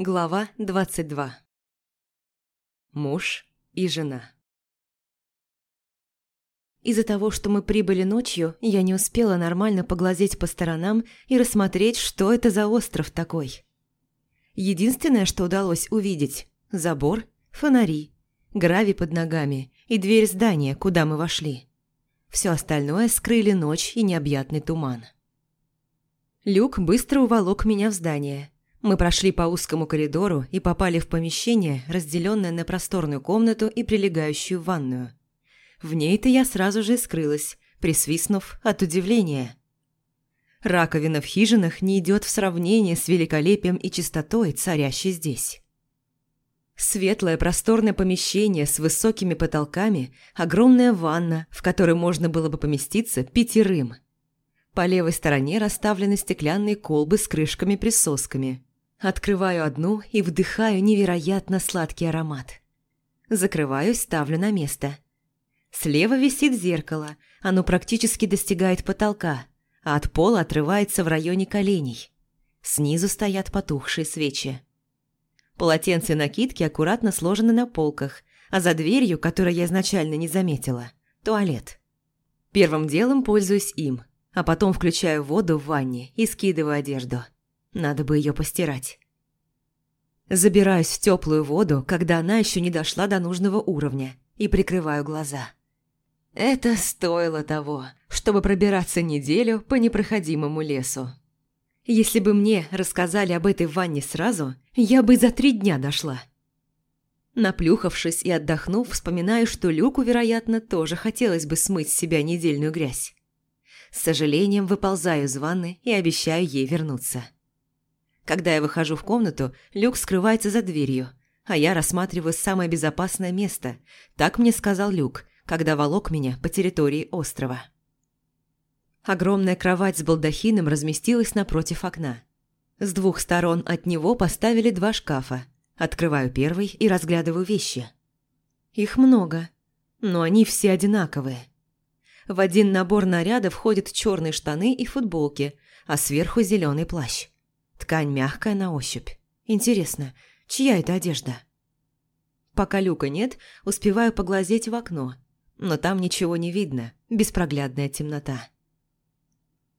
Глава 22 Муж и жена Из-за того, что мы прибыли ночью, я не успела нормально поглазеть по сторонам и рассмотреть, что это за остров такой. Единственное, что удалось увидеть – забор, фонари, гравий под ногами и дверь здания, куда мы вошли. Все остальное скрыли ночь и необъятный туман. Люк быстро уволок меня в здание – мы прошли по узкому коридору и попали в помещение, разделенное на просторную комнату и прилегающую ванную. В ней-то я сразу же скрылась, присвистнув от удивления. Раковина в хижинах не идет в сравнение с великолепием и чистотой, царящей здесь. Светлое просторное помещение с высокими потолками, огромная ванна, в которой можно было бы поместиться пятерым. По левой стороне расставлены стеклянные колбы с крышками-присосками – Открываю одну и вдыхаю невероятно сладкий аромат. Закрываю, ставлю на место. Слева висит зеркало, оно практически достигает потолка, а от пола отрывается в районе коленей. Снизу стоят потухшие свечи. Полотенце и накидки аккуратно сложены на полках, а за дверью, которую я изначально не заметила, туалет. Первым делом пользуюсь им, а потом включаю воду в ванне и скидываю одежду. Надо бы ее постирать. Забираюсь в теплую воду, когда она еще не дошла до нужного уровня, и прикрываю глаза. Это стоило того, чтобы пробираться неделю по непроходимому лесу. Если бы мне рассказали об этой ванне сразу, я бы за три дня дошла. Наплюхавшись и отдохнув, вспоминаю, что Люку, вероятно, тоже хотелось бы смыть с себя недельную грязь. С сожалением выползаю из ванны и обещаю ей вернуться. Когда я выхожу в комнату, люк скрывается за дверью, а я рассматриваю самое безопасное место. Так мне сказал Люк, когда волок меня по территории острова. Огромная кровать с балдахином разместилась напротив окна. С двух сторон от него поставили два шкафа. Открываю первый и разглядываю вещи. Их много, но они все одинаковые. В один набор нарядов входят черные штаны и футболки, а сверху зеленый плащ. Ткань мягкая на ощупь. Интересно, чья это одежда? Пока люка нет, успеваю поглазеть в окно. Но там ничего не видно, беспроглядная темнота.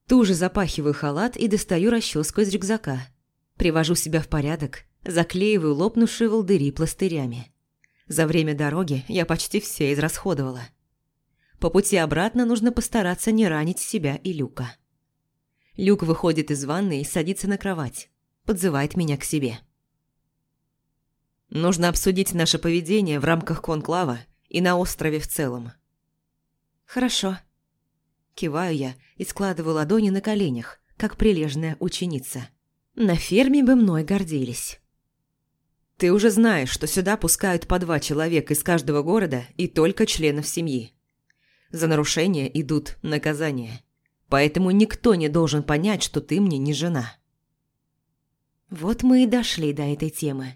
Туже запахиваю халат и достаю расческу из рюкзака. Привожу себя в порядок, заклеиваю лопнувшие волдыри пластырями. За время дороги я почти все израсходовала. По пути обратно нужно постараться не ранить себя и Люка. Люк выходит из ванны и садится на кровать. Подзывает меня к себе. Нужно обсудить наше поведение в рамках конклава и на острове в целом. Хорошо. Киваю я и складываю ладони на коленях, как прилежная ученица. На ферме бы мной гордились. Ты уже знаешь, что сюда пускают по два человека из каждого города и только членов семьи. За нарушение идут наказания. Поэтому никто не должен понять, что ты мне не жена. Вот мы и дошли до этой темы.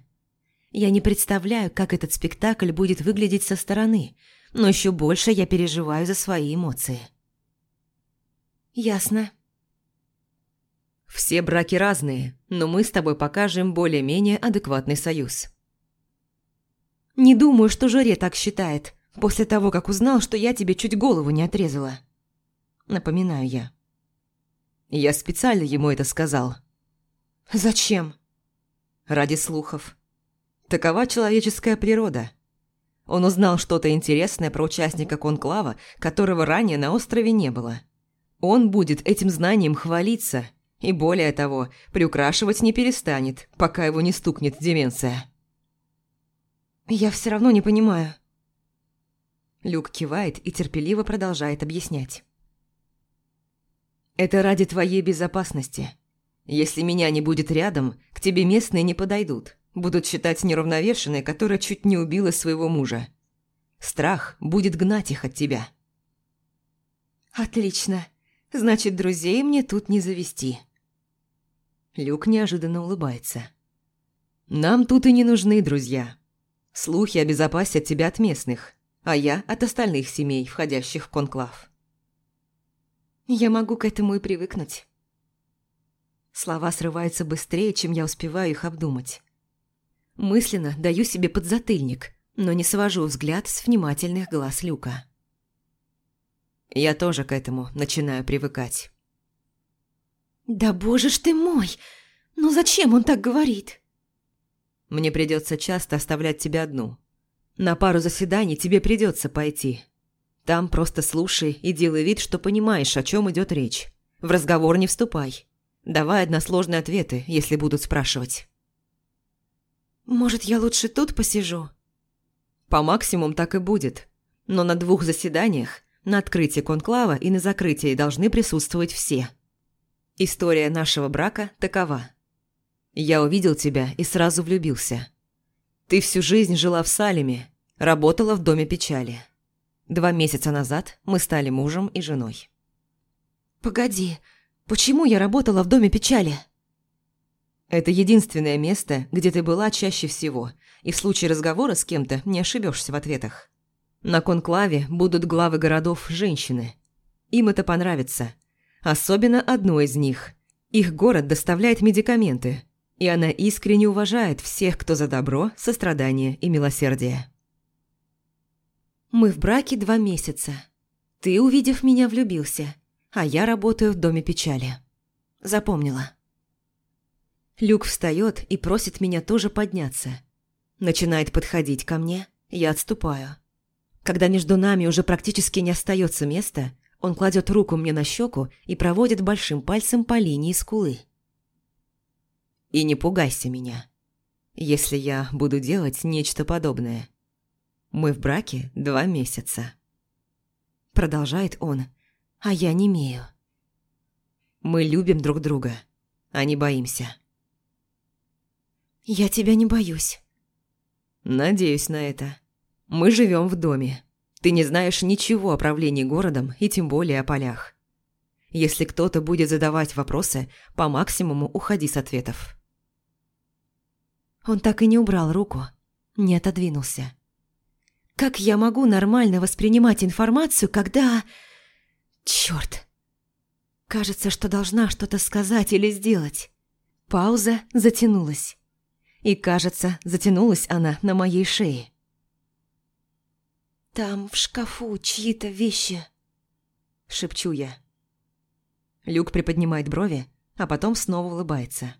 Я не представляю, как этот спектакль будет выглядеть со стороны, но еще больше я переживаю за свои эмоции. Ясно. Все браки разные, но мы с тобой покажем более-менее адекватный союз. Не думаю, что Жоре так считает, после того, как узнал, что я тебе чуть голову не отрезала напоминаю я. Я специально ему это сказал. Зачем? Ради слухов. Такова человеческая природа. Он узнал что-то интересное про участника конклава, которого ранее на острове не было. Он будет этим знанием хвалиться, и более того, приукрашивать не перестанет, пока его не стукнет деменция. «Я все равно не понимаю». Люк кивает и терпеливо продолжает объяснять. Это ради твоей безопасности. Если меня не будет рядом, к тебе местные не подойдут. Будут считать неравновешенной, которая чуть не убила своего мужа. Страх будет гнать их от тебя. Отлично. Значит, друзей мне тут не завести. Люк неожиданно улыбается. Нам тут и не нужны друзья. Слухи обезопасят тебя от местных, а я от остальных семей, входящих в конклав. Я могу к этому и привыкнуть. Слова срываются быстрее, чем я успеваю их обдумать. Мысленно даю себе подзатыльник, но не свожу взгляд с внимательных глаз Люка. Я тоже к этому начинаю привыкать. «Да боже ж ты мой! Ну зачем он так говорит?» «Мне придется часто оставлять тебя одну. На пару заседаний тебе придется пойти. Там просто слушай и делай вид, что понимаешь, о чем идет речь. В разговор не вступай. Давай односложные ответы, если будут спрашивать». «Может, я лучше тут посижу?» «По максимум так и будет. Но на двух заседаниях, на открытии конклава и на закрытии должны присутствовать все». История нашего брака такова. Я увидел тебя и сразу влюбился. Ты всю жизнь жила в Салеме, работала в Доме печали. Два месяца назад мы стали мужем и женой. «Погоди, почему я работала в Доме печали?» Это единственное место, где ты была чаще всего, и в случае разговора с кем-то не ошибешься в ответах. На конклаве будут главы городов женщины. Им это понравится, Особенно одной из них. Их город доставляет медикаменты, и она искренне уважает всех, кто за добро, сострадание и милосердие. Мы в браке два месяца. Ты, увидев меня, влюбился, а я работаю в Доме печали. Запомнила. Люк встает и просит меня тоже подняться. Начинает подходить ко мне, я отступаю. Когда между нами уже практически не остается места, он кладет руку мне на щеку и проводит большим пальцем по линии скулы. И не пугайся меня, если я буду делать нечто подобное. Мы в браке два месяца. Продолжает он, а я не имею. Мы любим друг друга, а не боимся. Я тебя не боюсь. Надеюсь на это. Мы живем в доме. Ты не знаешь ничего о правлении городом и тем более о полях. Если кто-то будет задавать вопросы, по максимуму уходи с ответов. Он так и не убрал руку, не отодвинулся. Как я могу нормально воспринимать информацию, когда... Чёрт! Кажется, что должна что-то сказать или сделать. Пауза затянулась. И, кажется, затянулась она на моей шее. «Там в шкафу чьи-то вещи», – шепчу я. Люк приподнимает брови, а потом снова улыбается.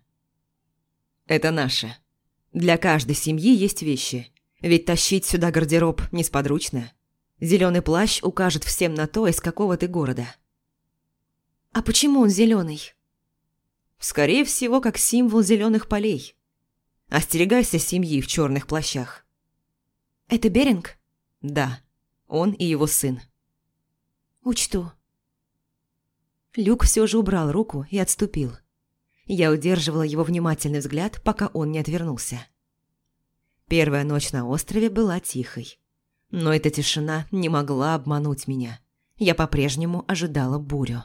«Это наше. Для каждой семьи есть вещи, ведь тащить сюда гардероб несподручно. Зеленый плащ укажет всем на то, из какого ты города». «А почему он зеленый? «Скорее всего, как символ зеленых полей. Остерегайся семьи в черных плащах». «Это Беринг?» «Да». Он и его сын. «Учту». Люк все же убрал руку и отступил. Я удерживала его внимательный взгляд, пока он не отвернулся. Первая ночь на острове была тихой. Но эта тишина не могла обмануть меня. Я по-прежнему ожидала бурю.